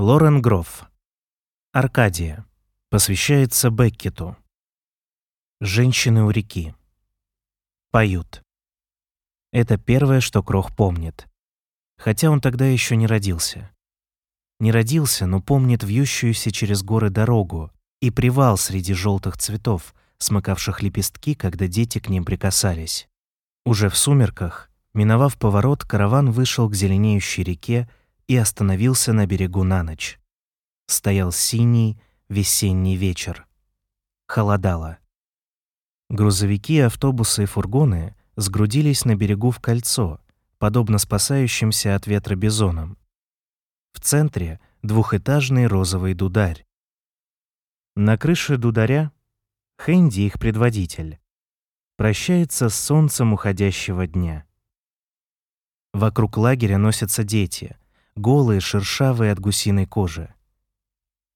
Лорен Гроф. Аркадия. Посвящается Беккету. Женщины у реки. Поют. Это первое, что Крох помнит. Хотя он тогда еще не родился. Не родился, но помнит вьющуюся через горы дорогу и привал среди желтых цветов, смыкавших лепестки, когда дети к ним прикасались. Уже в сумерках, миновав поворот, караван вышел к зеленеющей реке и остановился на берегу на ночь. Стоял синий весенний вечер. Холодало. Грузовики, автобусы и фургоны сгрудились на берегу в кольцо, подобно спасающимся от ветра бизонам. В центре двухэтажный розовый дударь. На крыше дударя Хэнди их предводитель. Прощается с солнцем уходящего дня. Вокруг лагеря носятся дети, голые, шершавые от гусиной кожи.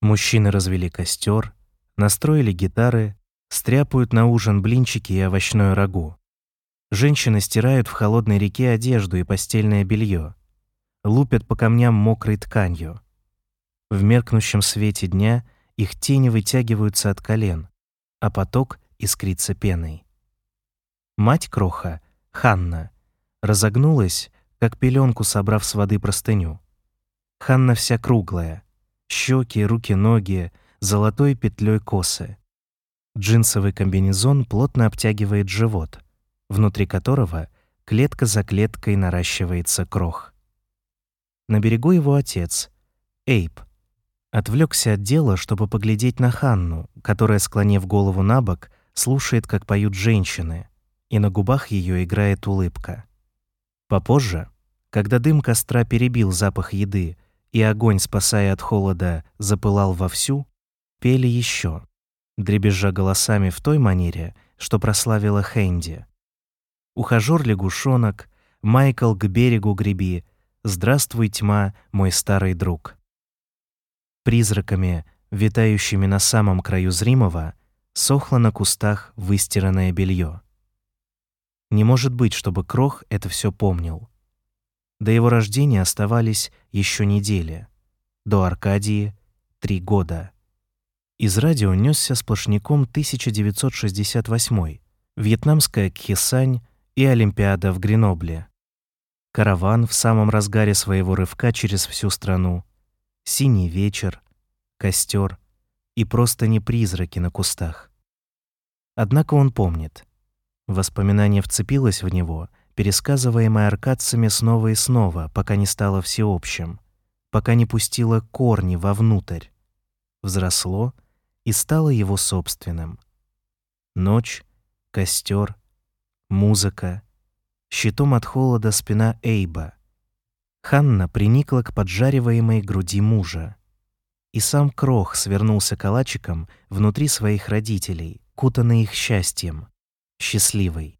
Мужчины развели костер, настроили гитары, стряпают на ужин блинчики и овощное рагу. Женщины стирают в холодной реке одежду и постельное белье, лупят по камням мокрой тканью. В меркнущем свете дня их тени вытягиваются от колен, а поток искрится пеной. Мать Кроха, Ханна, разогнулась, как пеленку собрав с воды простыню. Ханна вся круглая, щеки, руки, ноги, золотой петлей косы. Джинсовый комбинезон плотно обтягивает живот, внутри которого клетка за клеткой наращивается крох. На берегу его отец, Эйп, отвлекся от дела, чтобы поглядеть на Ханну, которая, склонив голову на бок, слушает, как поют женщины, и на губах ее играет улыбка. Попозже, когда дым костра перебил запах еды, и огонь, спасая от холода, запылал вовсю, пели еще, дребезжа голосами в той манере, что прославила Хэнди. Ухажёр лягушонок, Майкл к берегу греби, Здравствуй, тьма, мой старый друг. Призраками, витающими на самом краю зримого, сохло на кустах выстиранное белье. Не может быть, чтобы Крох это все помнил. До его рождения оставались еще недели. До Аркадии — три года. Из радио несся сплошняком 1968 вьетнамская Кхесань и Олимпиада в Гренобле. Караван в самом разгаре своего рывка через всю страну. Синий вечер, костер и просто не призраки на кустах. Однако он помнит. Воспоминание вцепилось в него — пересказываемое аркадцами снова и снова, пока не стало всеобщим, пока не пустило корни вовнутрь, взросло и стало его собственным. Ночь, костер, музыка, щитом от холода спина Эйба. Ханна приникла к поджариваемой груди мужа. И сам Крох свернулся калачиком внутри своих родителей, кутанный их счастьем, счастливый.